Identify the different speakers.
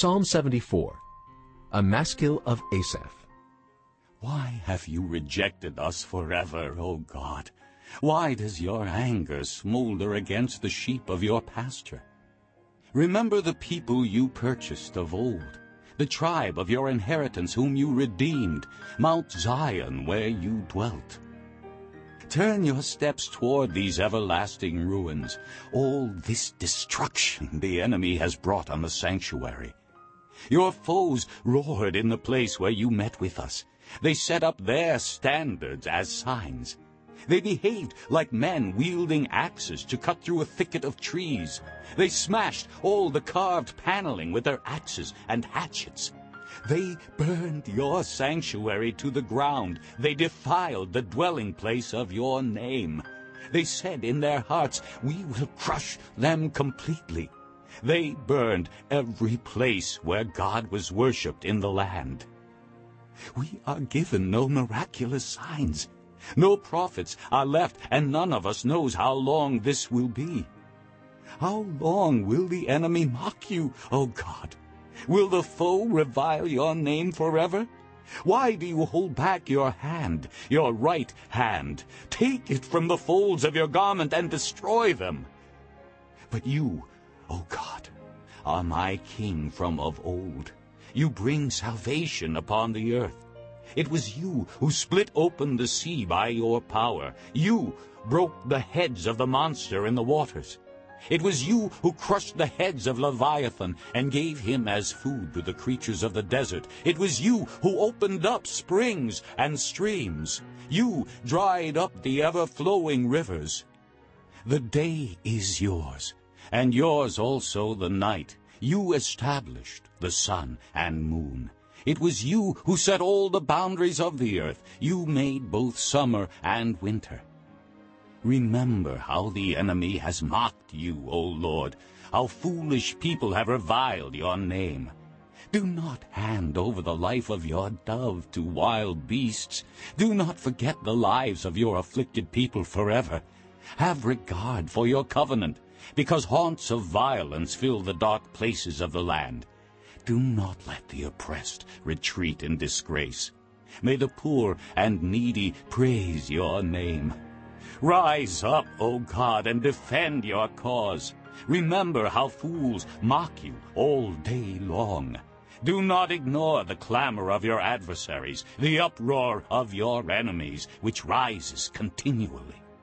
Speaker 1: Psalm 74, a maskil of Asaph.
Speaker 2: Why have you rejected us forever, O God? Why does your anger smolder against the sheep of your pasture? Remember the people you purchased of old, the tribe of your inheritance whom you redeemed, Mount Zion where you dwelt. Turn your steps toward these everlasting ruins, all this destruction the enemy has brought on the sanctuary. Your foes roared in the place where you met with us. They set up their standards as signs. They behaved like men wielding axes to cut through a thicket of trees. They smashed all the carved paneling with their axes and hatchets. They burned your sanctuary to the ground. They defiled the dwelling place of your name. They said in their hearts, We will crush them completely. They burned every place where God was worshipped in the land. We are given no miraculous signs. No prophets are left, and none of us knows how long this will be. How long will the enemy mock you, O God? Will the foe revile your name forever? Why do you hold back your hand, your right hand? Take it from the folds of your garment and destroy them. But you, O God, are my king from of old. You bring salvation upon the earth. It was you who split open the sea by your power. You broke the heads of the monster in the waters. It was you who crushed the heads of Leviathan and gave him as food to the creatures of the desert. It was you who opened up springs and streams. You dried up the ever-flowing rivers. The day is yours, and yours also the night. You established the sun and moon. It was you who set all the boundaries of the earth. You made both summer and winter. Remember how the enemy has mocked you, O Lord, how foolish people have reviled your name. Do not hand over the life of your dove to wild beasts. Do not forget the lives of your afflicted people forever. Have regard for your covenant, because haunts of violence fill the dark places of the land. Do not let the oppressed retreat in disgrace. May the poor and needy praise your name. Rise up, O God, and defend your cause. Remember how fools mock you all day long. Do not ignore the clamor of your adversaries, the uproar of your enemies, which rises continually.